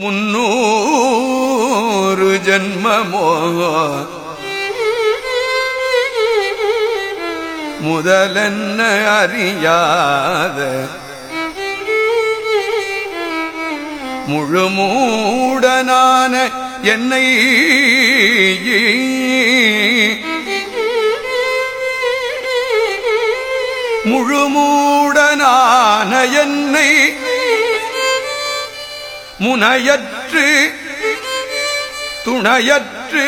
முன்னூறு ஜன்மமோ. முதலென்ன அறியாத. முழுமூடனான என்னை. முழுமூடனான என்னை. முனையற்று துணையற்று